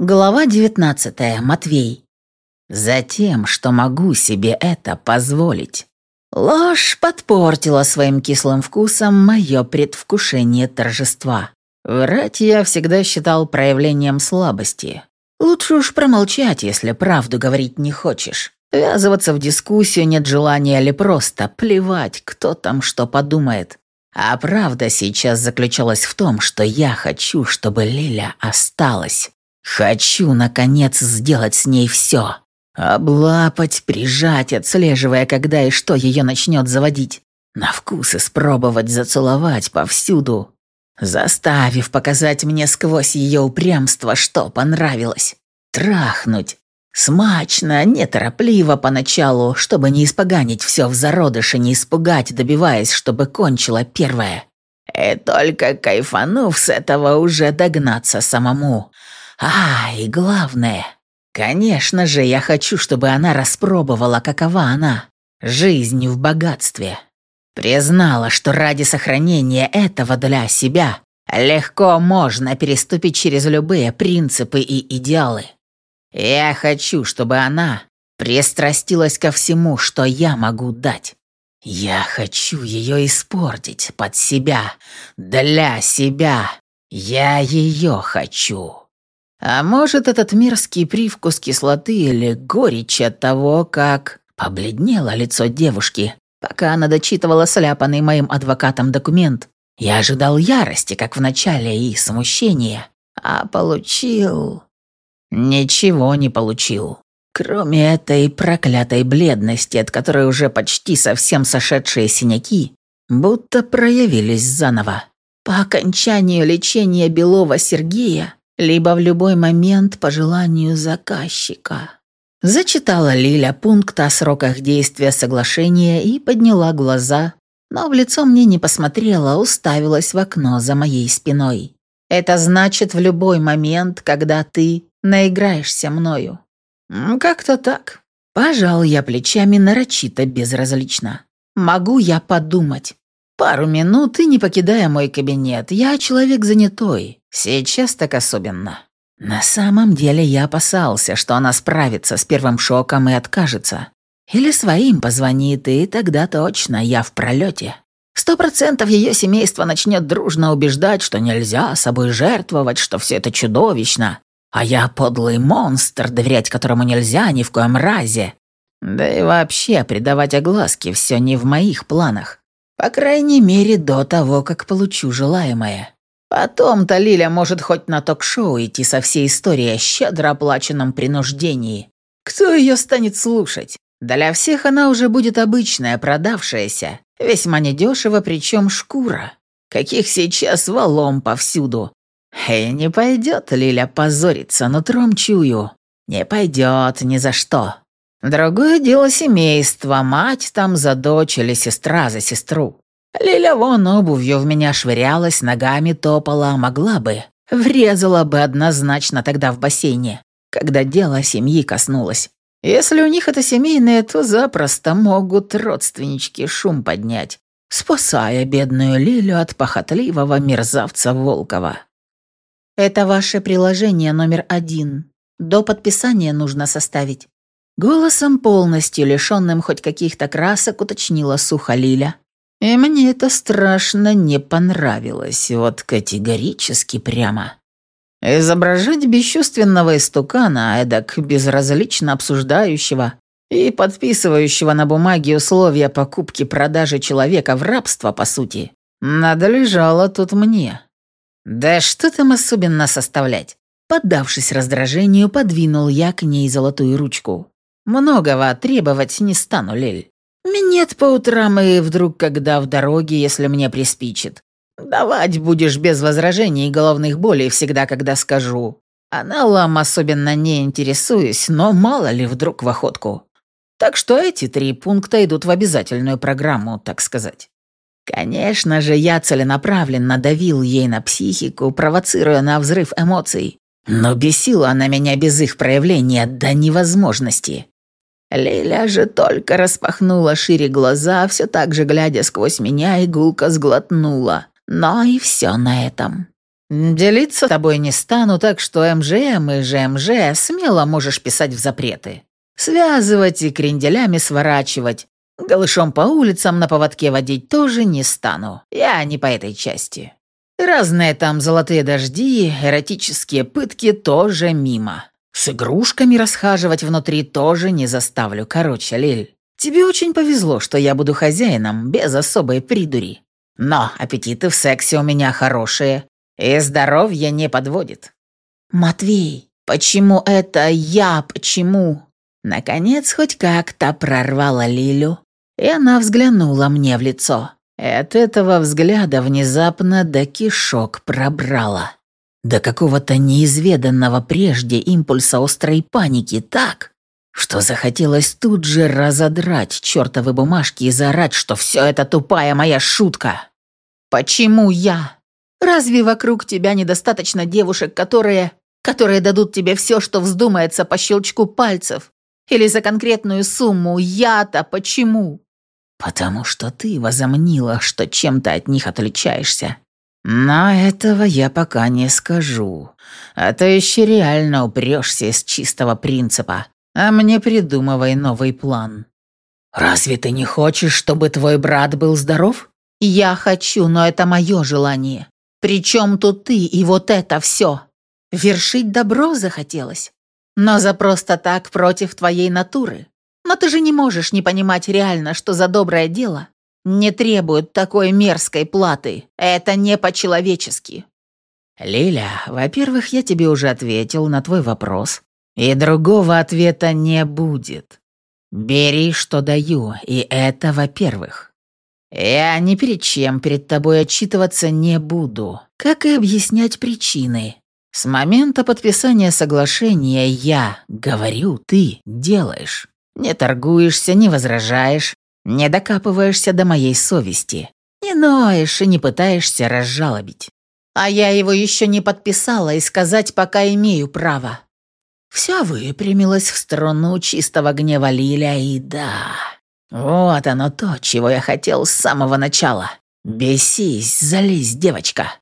Глава 19. Матвей. Затем, что могу себе это позволить. Ложь подпортила своим кислым вкусом мое предвкушение торжества. Врать я всегда считал проявлением слабости. Лучше уж промолчать, если правду говорить не хочешь. Ввязываться в дискуссию нет желания или просто плевать, кто там что подумает. А правда сейчас заключалась в том, что я хочу, чтобы Лиля осталась. Хочу, наконец, сделать с ней все. Облапать, прижать, отслеживая, когда и что ее начнет заводить. На вкус испробовать, зацеловать повсюду. Заставив показать мне сквозь ее упрямство, что понравилось. Трахнуть. Смачно, неторопливо поначалу, чтобы не испоганить все в зародыше, не испугать, добиваясь, чтобы кончила первое. И только кайфанув с этого уже догнаться самому. А, и главное, конечно же, я хочу, чтобы она распробовала, какова она. Жизнь в богатстве. Признала, что ради сохранения этого для себя легко можно переступить через любые принципы и идеалы. Я хочу, чтобы она пристрастилась ко всему, что я могу дать. Я хочу ее испортить под себя, для себя. Я ее хочу. А может, этот мерзкий привкус кислоты или горечь от того, как побледнело лицо девушки, пока она дочитывала сляпанный моим адвокатом документ. Я ожидал ярости, как в начале, и смущения, а получил... Ничего не получил. Кроме этой проклятой бледности, от которой уже почти совсем сошедшие синяки, будто проявились заново. По окончанию лечения Белова Сергея либо в любой момент по желанию заказчика. Зачитала Лиля пункт о сроках действия соглашения и подняла глаза, но в лицо мне не посмотрела, уставилась в окно за моей спиной. «Это значит в любой момент, когда ты наиграешься мною». «Как-то так». Пожал я плечами нарочито безразлично. «Могу я подумать?» Пару минут и не покидая мой кабинет, я человек занятой, сейчас так особенно. На самом деле я опасался, что она справится с первым шоком и откажется. Или своим позвонит, и тогда точно я в пролете. Сто процентов ее семейство начнет дружно убеждать, что нельзя собой жертвовать, что все это чудовищно. А я подлый монстр, доверять которому нельзя ни в коем разе. Да и вообще, придавать огласке все не в моих планах. По крайней мере, до того, как получу желаемое. Потом-то Лиля может хоть на ток-шоу идти со всей историей о щедро оплаченном принуждении. Кто ее станет слушать? Для всех она уже будет обычная, продавшаяся, весьма недешево, причем шкура, каких сейчас валом повсюду. И не пойдет Лиля позориться, нутром чую. Не пойдет ни за что. Другое дело семейство, мать там за дочь или сестра за сестру. Лиля вон обувью в меня швырялась, ногами топала, могла бы. Врезала бы однозначно тогда в бассейне, когда дело семьи коснулось. Если у них это семейное, то запросто могут родственнички шум поднять, спасая бедную Лилю от похотливого мерзавца Волкова. «Это ваше приложение номер один. До подписания нужно составить». Голосом, полностью лишенным хоть каких-то красок, уточнила сухо Лиля. И мне это страшно не понравилось, вот категорически прямо. Изображать бесчувственного истукана, эдак безразлично обсуждающего и подписывающего на бумаге условия покупки-продажи человека в рабство, по сути, надлежало тут мне. Да что там особенно составлять? Поддавшись раздражению, подвинул я к ней золотую ручку. Многого требовать не стану, Лель. Минет по утрам и вдруг, когда в дороге, если мне приспичит. Давать будешь без возражений и головных болей всегда, когда скажу. Аналом особенно не интересуюсь, но мало ли вдруг в охотку. Так что эти три пункта идут в обязательную программу, так сказать. Конечно же, я целенаправленно давил ей на психику, провоцируя на взрыв эмоций. Но бесила она меня без их проявления до невозможности. Лиля же только распахнула шире глаза, все так же глядя сквозь меня, и гулко сглотнула. Но и все на этом. Делиться с тобой не стану, так что МЖМ и ЖМЖ смело можешь писать в запреты. Связывать и кренделями сворачивать. Голышом по улицам на поводке водить тоже не стану. Я не по этой части. Разные там золотые дожди, эротические пытки тоже мимо. С игрушками расхаживать внутри тоже не заставлю. Короче, Лиль, тебе очень повезло, что я буду хозяином без особой придури. Но аппетиты в сексе у меня хорошие, и здоровье не подводит. Матвей, почему это я, почему? Наконец, хоть как-то прорвала Лилю, и она взглянула мне в лицо. От этого взгляда внезапно до кишок пробрала. До какого-то неизведанного прежде импульса острой паники так, что захотелось тут же разодрать чертовы бумажки и заорать, что все это тупая моя шутка. «Почему я? Разве вокруг тебя недостаточно девушек, которые... которые дадут тебе все, что вздумается по щелчку пальцев? Или за конкретную сумму? Я-то почему?» «Потому что ты возомнила, что чем-то от них отличаешься. Но этого я пока не скажу. А то еще реально упрешься из чистого принципа, а мне придумывай новый план. Разве ты не хочешь, чтобы твой брат был здоров? Я хочу, но это мое желание. Причем тут ты и вот это все? Вершить добро захотелось. Но за просто так против твоей натуры. Но ты же не можешь не понимать реально, что за доброе дело не требуют такой мерзкой платы. Это не по-человечески». «Лиля, во-первых, я тебе уже ответил на твой вопрос, и другого ответа не будет. Бери, что даю, и это во-первых. Я ни перед чем перед тобой отчитываться не буду, как и объяснять причины. С момента подписания соглашения я говорю, ты делаешь. Не торгуешься, не возражаешь, не докапываешься до моей совести. Не ноешь и не пытаешься разжалобить. А я его еще не подписала и сказать пока имею право. Все выпрямилось в сторону чистого гнева Лиля, и да, вот оно то, чего я хотел с самого начала. Бесись, залезь, девочка.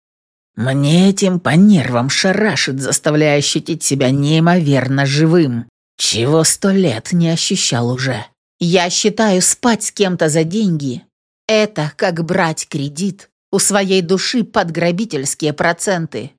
Мне этим по нервам шарашит, заставляя ощутить себя неимоверно живым, чего сто лет не ощущал уже. Я считаю спать с кем-то за деньги – это как брать кредит у своей души под грабительские проценты.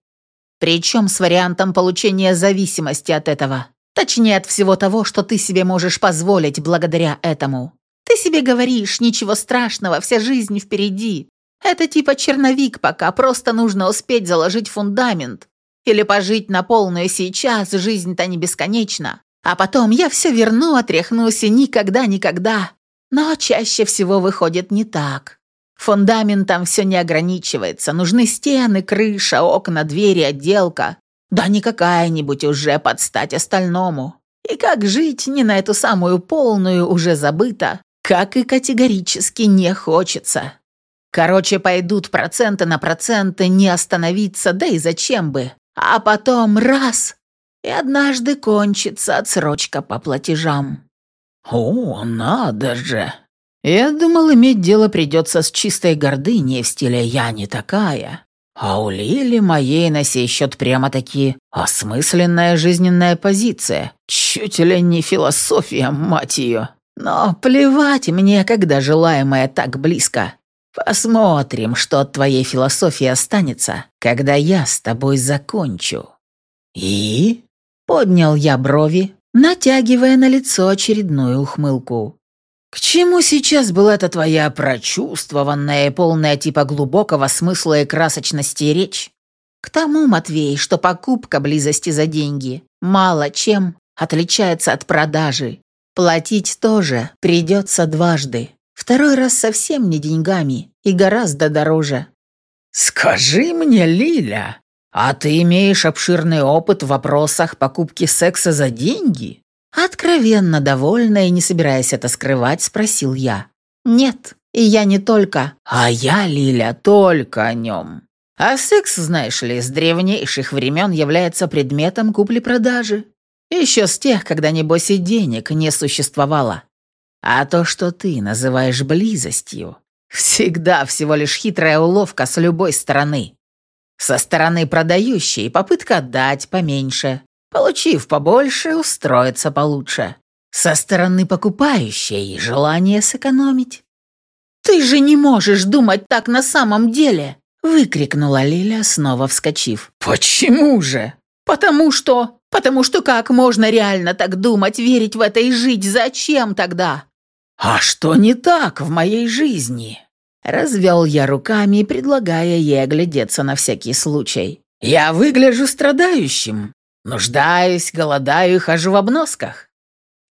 Причем с вариантом получения зависимости от этого. Точнее, от всего того, что ты себе можешь позволить благодаря этому. Ты себе говоришь, ничего страшного, вся жизнь впереди. Это типа черновик пока, просто нужно успеть заложить фундамент. Или пожить на полную сейчас, жизнь-то не бесконечна. А потом я все верну, отряхнусь и никогда-никогда. Но чаще всего выходит не так. Фундаментом все не ограничивается. Нужны стены, крыша, окна, двери, отделка. Да не какая-нибудь уже под стать остальному. И как жить не на эту самую полную уже забыто, как и категорически не хочется. Короче, пойдут проценты на проценты, не остановиться, да и зачем бы. А потом раз и однажды кончится отсрочка по платежам». «О, надо же!» Я думал, иметь дело придется с чистой гордыней в стиле «я не такая». А у Лили моей на сей счет прямо-таки осмысленная жизненная позиция. Чуть ли не философия, мать ее. Но плевать мне, когда желаемое так близко. Посмотрим, что от твоей философии останется, когда я с тобой закончу. И? Поднял я брови, натягивая на лицо очередную ухмылку. «К чему сейчас была эта твоя прочувствованная полная типа глубокого смысла и красочности речь?» «К тому, Матвей, что покупка близости за деньги мало чем отличается от продажи. Платить тоже придется дважды. Второй раз совсем не деньгами и гораздо дороже». «Скажи мне, Лиля, «А ты имеешь обширный опыт в вопросах покупки секса за деньги?» Откровенно довольна и не собираясь это скрывать, спросил я. «Нет, и я не только». «А я, Лиля, только о нем». А секс, знаешь ли, с древнейших времен является предметом купли-продажи. Еще с тех, когда, небось, и денег не существовало. А то, что ты называешь близостью, всегда всего лишь хитрая уловка с любой стороны. Со стороны продающей попытка отдать поменьше, получив побольше, устроиться получше. Со стороны покупающей желание сэкономить. «Ты же не можешь думать так на самом деле!» выкрикнула Лиля, снова вскочив. «Почему же?» «Потому что... Потому что как можно реально так думать, верить в это и жить? Зачем тогда?» «А что не так в моей жизни?» Развел я руками, предлагая ей оглядеться на всякий случай. «Я выгляжу страдающим. Нуждаюсь, голодаю и хожу в обносках».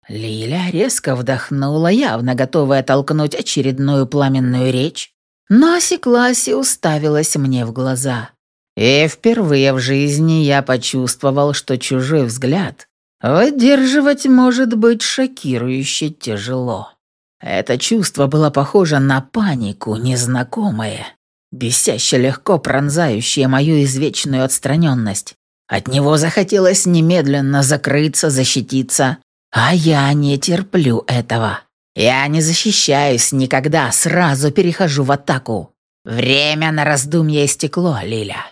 Лиля резко вдохнула, явно готовая толкнуть очередную пламенную речь, но осеклась и уставилась мне в глаза. И впервые в жизни я почувствовал, что чужой взгляд выдерживать может быть шокирующе тяжело. Это чувство было похоже на панику, незнакомое, бесяще легко пронзающее мою извечную отстраненность. От него захотелось немедленно закрыться, защититься, а я не терплю этого. Я не защищаюсь никогда, сразу перехожу в атаку. Время на раздумье истекло, Лиля.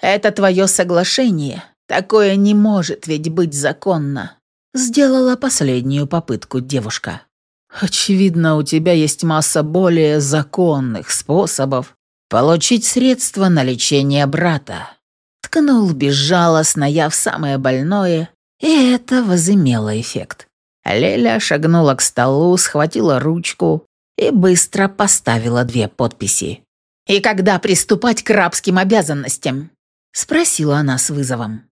Это твое соглашение. Такое не может ведь быть законно. Сделала последнюю попытку девушка. Очевидно, у тебя есть масса более законных способов получить средства на лечение брата. Ткнул безжалостно я в самое больное, и это возымело эффект. Леля шагнула к столу, схватила ручку и быстро поставила две подписи. «И когда приступать к рабским обязанностям?» — спросила она с вызовом.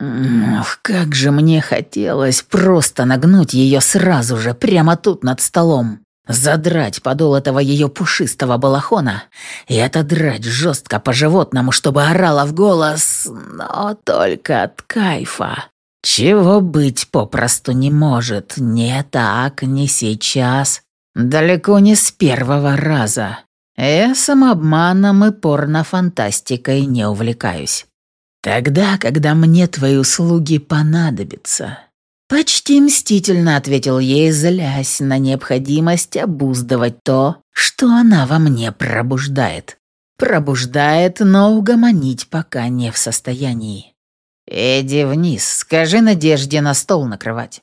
Ох, как же мне хотелось просто нагнуть ее сразу же, прямо тут над столом, задрать подол этого ее пушистого балахона и отодрать жестко по-животному, чтобы орала в голос, но только от кайфа. Чего быть попросту не может, не так, не сейчас, далеко не с первого раза. Я самообманом и порнофантастикой не увлекаюсь. Тогда, когда мне твои услуги понадобятся. Почти мстительно ответил ей, злясь на необходимость обуздывать то, что она во мне пробуждает. Пробуждает, но угомонить пока не в состоянии. «Иди вниз, скажи Надежде на стол накрывать».